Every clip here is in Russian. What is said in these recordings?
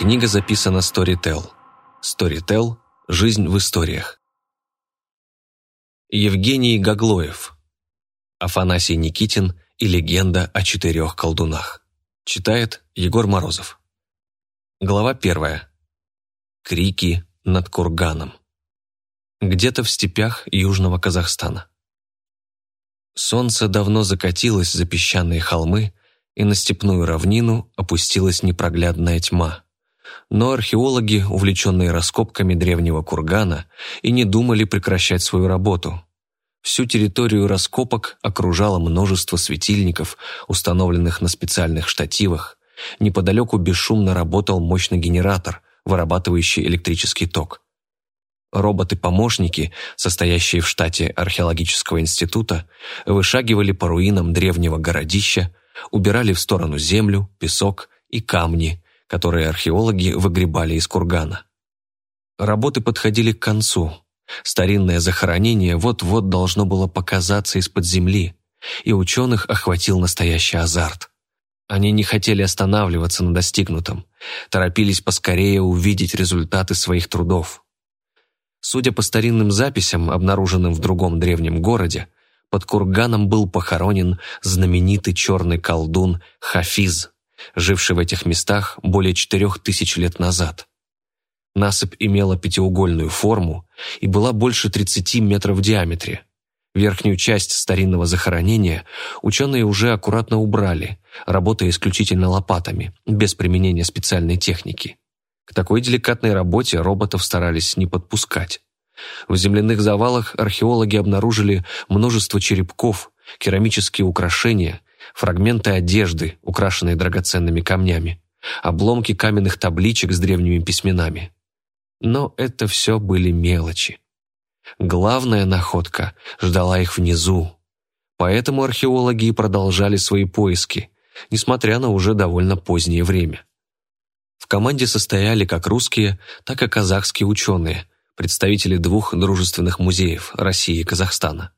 Книга записана Storytel. Storytel – жизнь в историях. Евгений Гаглоев. Афанасий Никитин и легенда о четырех колдунах. Читает Егор Морозов. Глава первая. Крики над курганом. Где-то в степях южного Казахстана. Солнце давно закатилось за песчаные холмы, и на степную равнину опустилась непроглядная тьма. Но археологи, увлеченные раскопками древнего кургана, и не думали прекращать свою работу. Всю территорию раскопок окружало множество светильников, установленных на специальных штативах. Неподалеку бесшумно работал мощный генератор, вырабатывающий электрический ток. Роботы-помощники, состоящие в штате археологического института, вышагивали по руинам древнего городища, убирали в сторону землю, песок и камни, которые археологи выгребали из кургана. Работы подходили к концу. Старинное захоронение вот-вот должно было показаться из-под земли, и ученых охватил настоящий азарт. Они не хотели останавливаться на достигнутом, торопились поскорее увидеть результаты своих трудов. Судя по старинным записям, обнаруженным в другом древнем городе, под курганом был похоронен знаменитый черный колдун Хафиз, живший в этих местах более четырех тысяч лет назад. Насыпь имела пятиугольную форму и была больше 30 метров в диаметре. Верхнюю часть старинного захоронения ученые уже аккуратно убрали, работая исключительно лопатами, без применения специальной техники. К такой деликатной работе роботов старались не подпускать. В земляных завалах археологи обнаружили множество черепков, керамические украшения, фрагменты одежды, украшенные драгоценными камнями, обломки каменных табличек с древними письменами. Но это все были мелочи. Главная находка ждала их внизу. Поэтому археологи продолжали свои поиски, несмотря на уже довольно позднее время. В команде состояли как русские, так и казахские ученые, представители двух дружественных музеев России и Казахстана.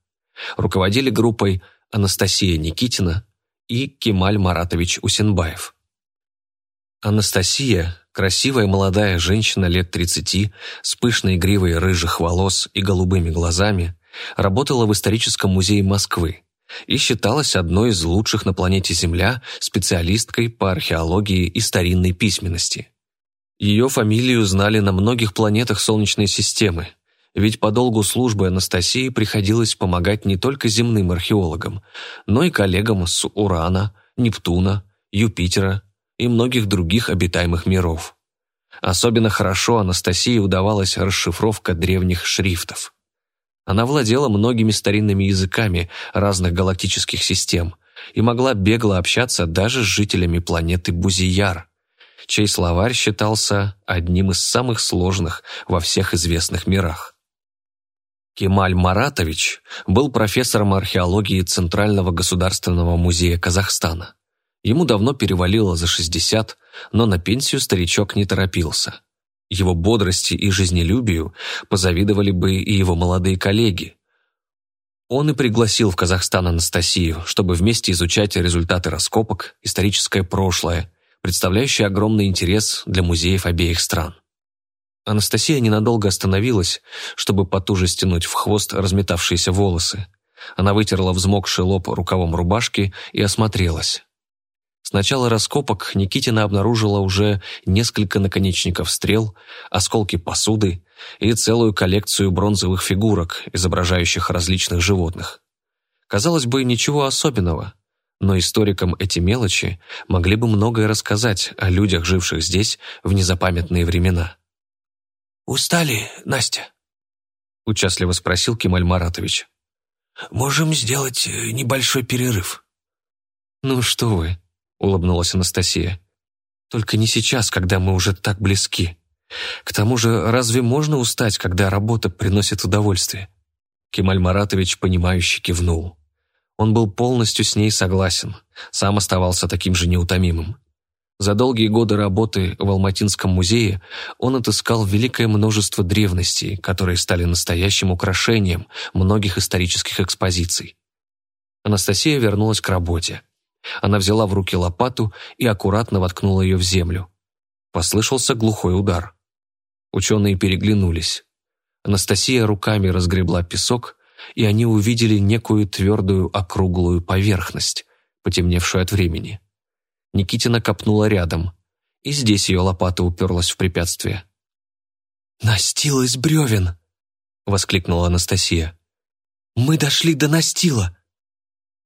Руководили группой Анастасия Никитина и Кемаль Маратович Усенбаев. Анастасия, красивая молодая женщина лет 30, с пышной гривой рыжих волос и голубыми глазами, работала в историческом музее Москвы и считалась одной из лучших на планете Земля специалисткой по археологии и старинной письменности. Ее фамилию знали на многих планетах Солнечной системы, ведь по долгу службы Анастасии приходилось помогать не только земным археологам, но и коллегам с Урана, Нептуна, Юпитера и многих других обитаемых миров. Особенно хорошо Анастасии удавалась расшифровка древних шрифтов. Она владела многими старинными языками разных галактических систем и могла бегло общаться даже с жителями планеты Бузияр, чей словарь считался одним из самых сложных во всех известных мирах. Кемаль Маратович был профессором археологии Центрального государственного музея Казахстана. Ему давно перевалило за 60, но на пенсию старичок не торопился. Его бодрости и жизнелюбию позавидовали бы и его молодые коллеги. Он и пригласил в Казахстан Анастасию, чтобы вместе изучать результаты раскопок, историческое прошлое, представляющее огромный интерес для музеев обеих стран. Анастасия ненадолго остановилась, чтобы потуже стянуть в хвост разметавшиеся волосы. Она вытерла взмокший лоб рукавом рубашки и осмотрелась. С начала раскопок Никитина обнаружила уже несколько наконечников стрел, осколки посуды и целую коллекцию бронзовых фигурок, изображающих различных животных. Казалось бы, ничего особенного, но историкам эти мелочи могли бы многое рассказать о людях, живших здесь в незапамятные времена. «Устали, Настя?» — участливо спросил Кемаль Маратович. «Можем сделать э, небольшой перерыв». «Ну что вы», — улыбнулась Анастасия. «Только не сейчас, когда мы уже так близки. К тому же, разве можно устать, когда работа приносит удовольствие?» Кемаль Маратович, понимающе кивнул. Он был полностью с ней согласен, сам оставался таким же неутомимым. За долгие годы работы в Алматинском музее он отыскал великое множество древностей, которые стали настоящим украшением многих исторических экспозиций. Анастасия вернулась к работе. Она взяла в руки лопату и аккуратно воткнула ее в землю. Послышался глухой удар. Ученые переглянулись. Анастасия руками разгребла песок, и они увидели некую твердую округлую поверхность, потемневшую от времени. Никитина копнула рядом, и здесь ее лопата уперлась в препятствие. «Настил из бревен!» — воскликнула Анастасия. «Мы дошли до настила!»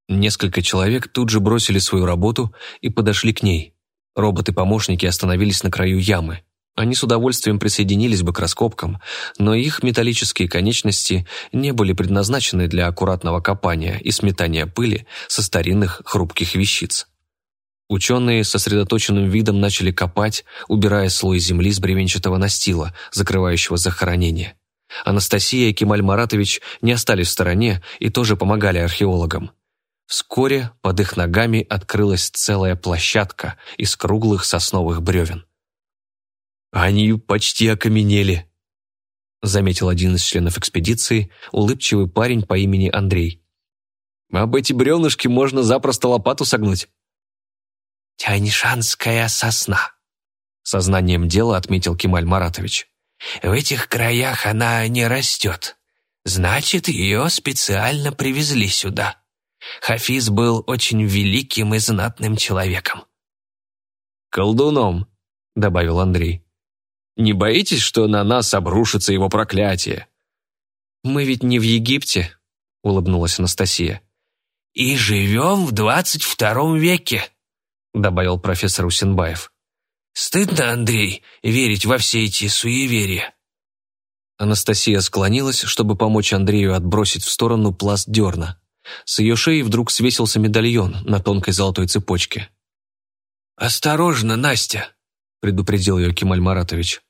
Несколько человек тут же бросили свою работу и подошли к ней. Роботы-помощники остановились на краю ямы. Они с удовольствием присоединились бы к раскопкам, но их металлические конечности не были предназначены для аккуратного копания и сметания пыли со старинных хрупких вещиц. Ученые сосредоточенным видом начали копать, убирая слой земли с бревенчатого настила, закрывающего захоронение. Анастасия и Кемаль Маратович не остались в стороне и тоже помогали археологам. Вскоре под их ногами открылась целая площадка из круглых сосновых бревен. «Они почти окаменели», — заметил один из членов экспедиции, улыбчивый парень по имени Андрей. «Об эти бревнышки можно запросто лопату согнуть». «Тяньшанская сосна», — сознанием дела отметил Кемаль Маратович. «В этих краях она не растет. Значит, ее специально привезли сюда». Хафиз был очень великим и знатным человеком. «Колдуном», — добавил Андрей. «Не боитесь, что на нас обрушится его проклятие?» «Мы ведь не в Египте», — улыбнулась Анастасия. «И живем в двадцать втором веке», — добавил профессор Усенбаев. «Стыдно, Андрей, верить во все эти суеверия». Анастасия склонилась, чтобы помочь Андрею отбросить в сторону пласт дерна. С ее шеи вдруг свесился медальон на тонкой золотой цепочке. «Осторожно, Настя!» — предупредил ее Кемаль Маратович.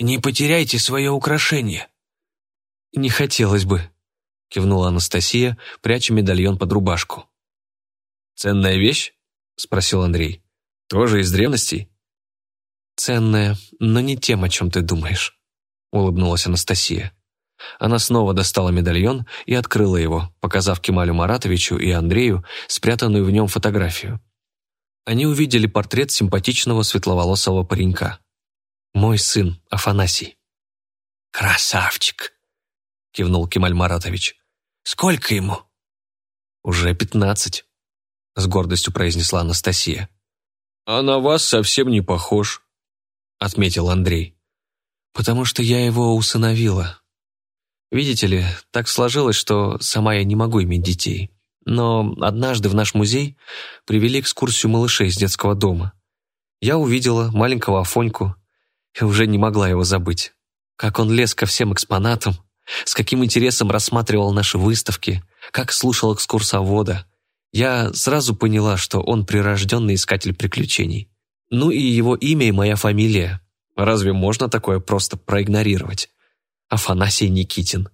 «Не потеряйте свое украшение». «Не хотелось бы», — кивнула Анастасия, пряча медальон под рубашку. «Ценная вещь?» — спросил Андрей. «Тоже из древностей?» «Ценная, но не тем, о чем ты думаешь», — улыбнулась Анастасия. Она снова достала медальон и открыла его, показав Кемалю Маратовичу и Андрею спрятанную в нем фотографию. Они увидели портрет симпатичного светловолосого паренька. «Мой сын, Афанасий». «Красавчик!» — кивнул Кемаль Маратович. «Сколько ему?» «Уже пятнадцать», — с гордостью произнесла Анастасия. «А на вас совсем не похож», — отметил Андрей. «Потому что я его усыновила», Видите ли, так сложилось, что сама я не могу иметь детей. Но однажды в наш музей привели экскурсию малышей из детского дома. Я увидела маленького Афоньку и уже не могла его забыть. Как он лез ко всем экспонатам, с каким интересом рассматривал наши выставки, как слушал экскурсовода. Я сразу поняла, что он прирожденный искатель приключений. Ну и его имя и моя фамилия. Разве можно такое просто проигнорировать? Афанасий Никитин.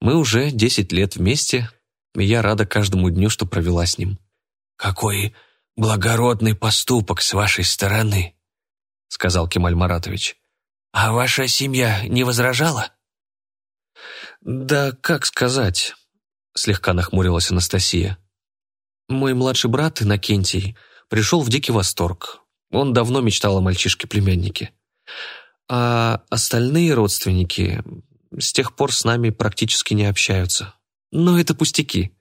Мы уже десять лет вместе, и я рада каждому дню, что провела с ним. «Какой благородный поступок с вашей стороны», — сказал Кемаль Маратович. «А ваша семья не возражала?» «Да как сказать?» — слегка нахмурилась Анастасия. «Мой младший брат Иннокентий пришел в дикий восторг. Он давно мечтал о мальчишке-племяннике. А остальные родственники с тех пор с нами практически не общаются. Но это пустяки.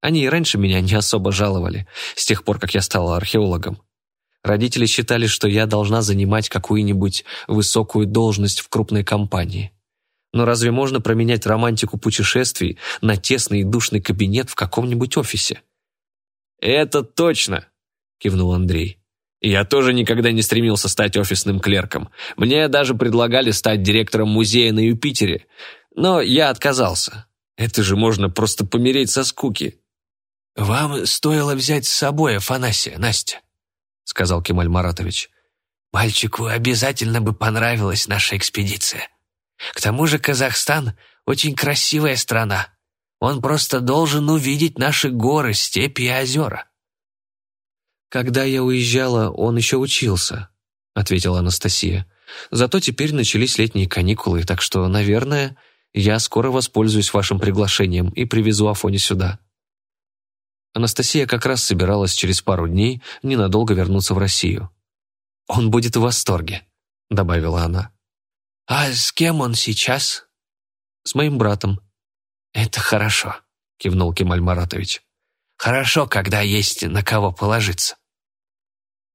Они и раньше меня не особо жаловали, с тех пор, как я стала археологом. Родители считали, что я должна занимать какую-нибудь высокую должность в крупной компании. Но разве можно променять романтику путешествий на тесный и душный кабинет в каком-нибудь офисе? «Это точно!» – кивнул Андрей. Я тоже никогда не стремился стать офисным клерком. Мне даже предлагали стать директором музея на Юпитере. Но я отказался. Это же можно просто помереть со скуки. «Вам стоило взять с собой Афанасия, Настя», — сказал Кемаль Маратович. «Мальчику обязательно бы понравилась наша экспедиция. К тому же Казахстан — очень красивая страна. Он просто должен увидеть наши горы, степи и озера». «Когда я уезжала, он еще учился», — ответила Анастасия. «Зато теперь начались летние каникулы, так что, наверное, я скоро воспользуюсь вашим приглашением и привезу Афоне сюда». Анастасия как раз собиралась через пару дней ненадолго вернуться в Россию. Он будет в восторге», — добавила она. «А с кем он сейчас?» «С моим братом». «Это хорошо», — кивнул Кемаль Маратович. «Хорошо, когда есть на кого положиться».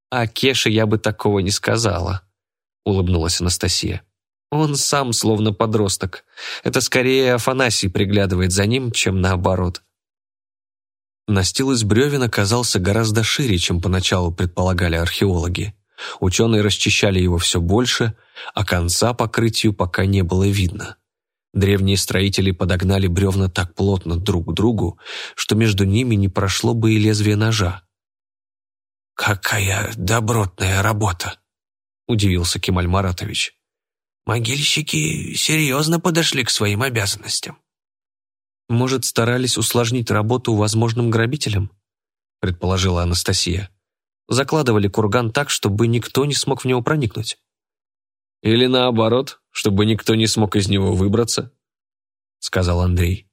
«А Кеше я бы такого не сказала», — улыбнулась Анастасия. «Он сам словно подросток. Это скорее Афанасий приглядывает за ним, чем наоборот». Настил из бревен оказался гораздо шире, чем поначалу предполагали археологи. Ученые расчищали его все больше, а конца покрытию пока не было видно. Древние строители подогнали бревна так плотно друг к другу, что между ними не прошло бы и лезвие ножа. «Какая добротная работа!» – удивился Кемаль Маратович. «Могильщики серьезно подошли к своим обязанностям». «Может, старались усложнить работу возможным грабителям?» – предположила Анастасия. «Закладывали курган так, чтобы никто не смог в него проникнуть». «Или наоборот, чтобы никто не смог из него выбраться», – сказал Андрей.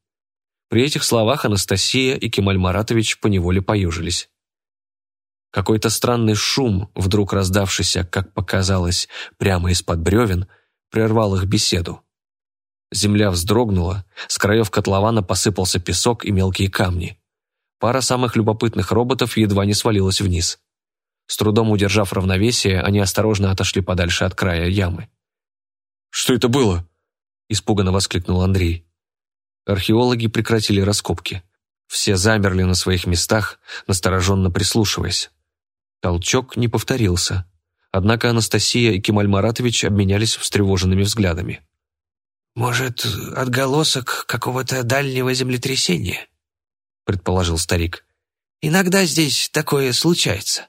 При этих словах Анастасия и Кемаль Маратович поневоле поюжились. Какой-то странный шум, вдруг раздавшийся, как показалось, прямо из-под бревен, прервал их беседу. Земля вздрогнула, с краев котлована посыпался песок и мелкие камни. Пара самых любопытных роботов едва не свалилась вниз. С трудом удержав равновесие, они осторожно отошли подальше от края ямы. «Что это было?» – испуганно воскликнул Андрей. Археологи прекратили раскопки. Все замерли на своих местах, настороженно прислушиваясь. Толчок не повторился. Однако Анастасия и Кемаль Маратович обменялись встревоженными взглядами. «Может, отголосок какого-то дальнего землетрясения?» предположил старик. «Иногда здесь такое случается».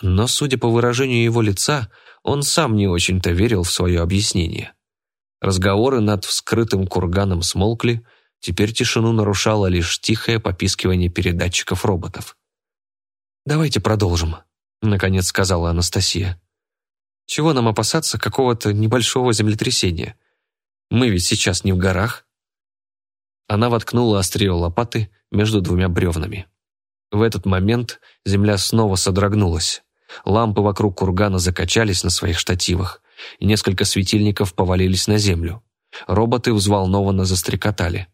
Но, судя по выражению его лица, он сам не очень-то верил в свое объяснение. Разговоры над вскрытым курганом смолкли, теперь тишину нарушало лишь тихое попискивание передатчиков роботов. «Давайте продолжим», — наконец сказала Анастасия. «Чего нам опасаться какого-то небольшого землетрясения? Мы ведь сейчас не в горах». Она воткнула острие лопаты между двумя бревнами. В этот момент земля снова содрогнулась. Лампы вокруг кургана закачались на своих штативах, и несколько светильников повалились на землю. Роботы взволнованно застрекотали.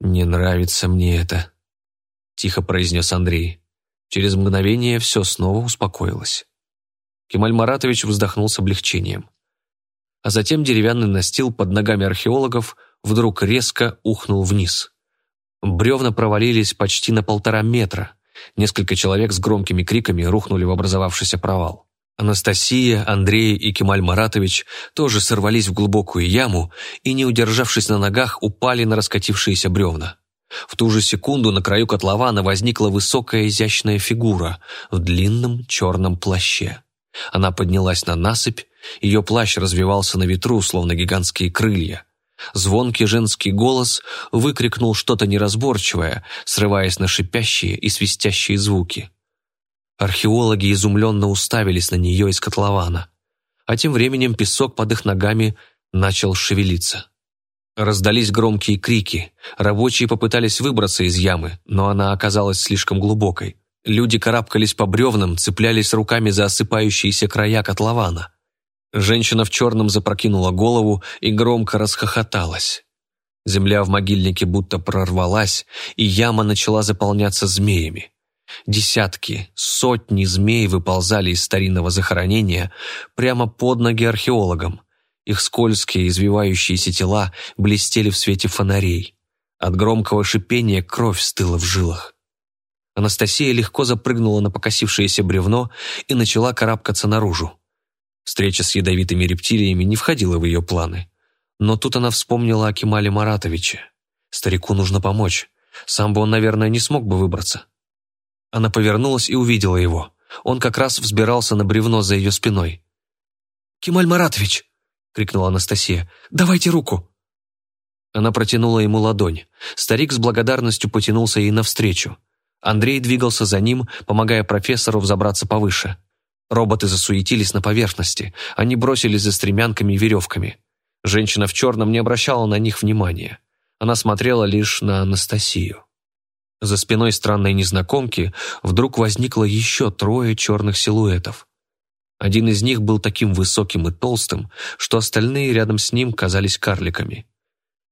«Не нравится мне это», — тихо произнес Андрей. Через мгновение все снова успокоилось. Кемаль Маратович вздохнул с облегчением. А затем деревянный настил под ногами археологов вдруг резко ухнул вниз. Бревна провалились почти на полтора метра. Несколько человек с громкими криками рухнули в образовавшийся провал. Анастасия, Андрей и Кемаль Маратович тоже сорвались в глубокую яму и, не удержавшись на ногах, упали на раскатившиеся бревна. В ту же секунду на краю котлована возникла высокая изящная фигура в длинном черном плаще. Она поднялась на насыпь, ее плащ развивался на ветру, словно гигантские крылья. Звонкий женский голос выкрикнул что-то неразборчивое, срываясь на шипящие и свистящие звуки. Археологи изумленно уставились на нее из котлована, а тем временем песок под их ногами начал шевелиться. Раздались громкие крики. Рабочие попытались выбраться из ямы, но она оказалась слишком глубокой. Люди карабкались по бревнам, цеплялись руками за осыпающиеся края котлована. Женщина в черном запрокинула голову и громко расхохоталась. Земля в могильнике будто прорвалась, и яма начала заполняться змеями. Десятки, сотни змей выползали из старинного захоронения прямо под ноги археологам. Их скользкие, извивающиеся тела блестели в свете фонарей. От громкого шипения кровь стыла в жилах. Анастасия легко запрыгнула на покосившееся бревно и начала карабкаться наружу. Встреча с ядовитыми рептилиями не входила в ее планы. Но тут она вспомнила о Кемале Маратовиче. Старику нужно помочь. Сам бы он, наверное, не смог бы выбраться. Она повернулась и увидела его. Он как раз взбирался на бревно за ее спиной. «Кемаль Маратович!» крикнула Анастасия. «Давайте руку!» Она протянула ему ладонь. Старик с благодарностью потянулся ей навстречу. Андрей двигался за ним, помогая профессору взобраться повыше. Роботы засуетились на поверхности. Они бросились за стремянками и веревками. Женщина в черном не обращала на них внимания. Она смотрела лишь на Анастасию. За спиной странной незнакомки вдруг возникло еще трое черных силуэтов. Один из них был таким высоким и толстым, что остальные рядом с ним казались карликами.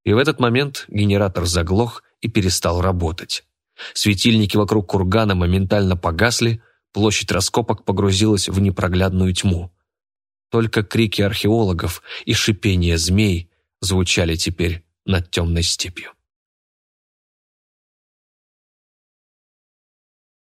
И в этот момент генератор заглох и перестал работать. Светильники вокруг кургана моментально погасли, площадь раскопок погрузилась в непроглядную тьму. Только крики археологов и шипение змей звучали теперь над темной степью.